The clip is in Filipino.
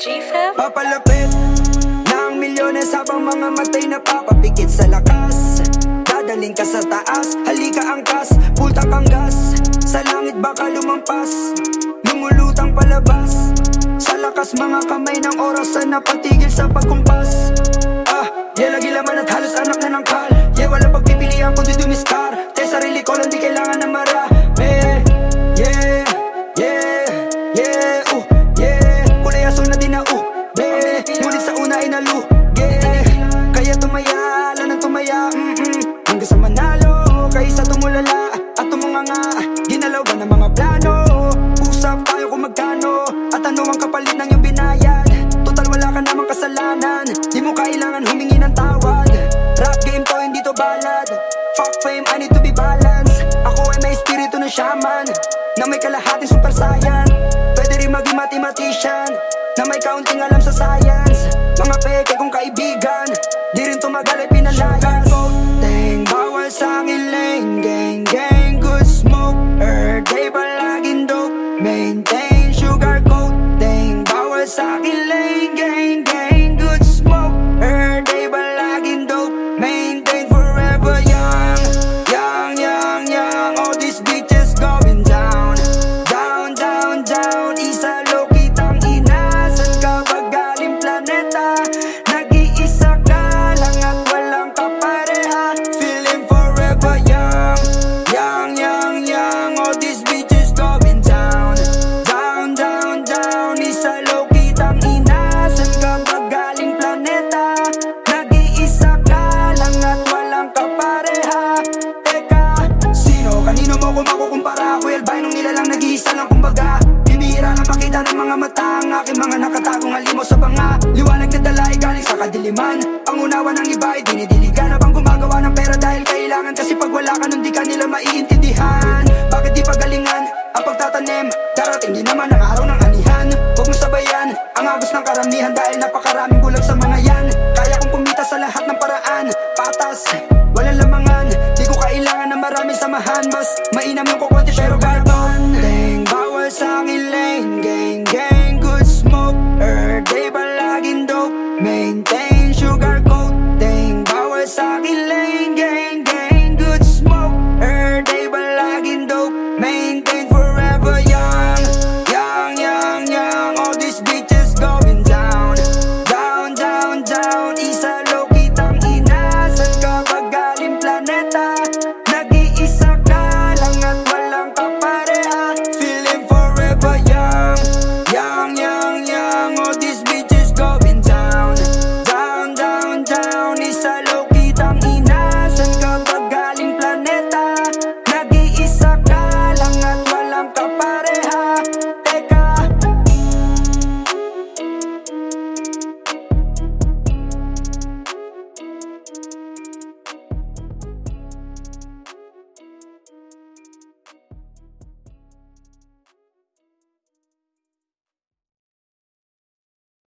G-Fam? Papalapit ng milyones habang mga matay na papapikit sa lakas. Dadaling ka sa taas, halika angkas, pulta kang gas. Sa langit baka lumampas, lumulutang palabas. Sa lakas mga kamay ng oras na napatigil sa pagkumpas. Ah, yeah lagi laman at halos anak na ng kal. Yeah wala pagpipilian kundi dumiskar. Te sarili ko lang di kailangan na marami At tumunganga, ginalaw ba ng mga plano. Usap tayo kung magkano At ano ang kapalit ng iyong binayad Total wala ka namang kasalanan Di mo kailangan humingi ng tawad. Rap game to, hindi to balad Fuck fame, I need to be balanced. Ako ay may espiritu ng shaman Na may kalahating super saiyan. Pwede rin maging mathematician Na may kaunting alam sa science. Mga peke kong kaibigan Bibihira na makita ng mga mata Ang aking mga nakatagong alimo sa banga. Liwanag na dala ay galing sa kadiliman. Ang unawa ng iba ay dinidiligan Habang gumagawa ng pera dahil kailangan. Kasi pag wala ka nun di ka nila maiintindihan. Bakit di pagalingan ang pagtatanim? Darating din naman ang araw ng anihan. Huwag mo sabayan ang agos ng karamihan Dahil napakaraming bulag sa mga yan. Kaya kong kumita sa lahat ng paraan. Patas, walang lamangan. Di ko kailangan ng maraming samahan. Mas mainam yung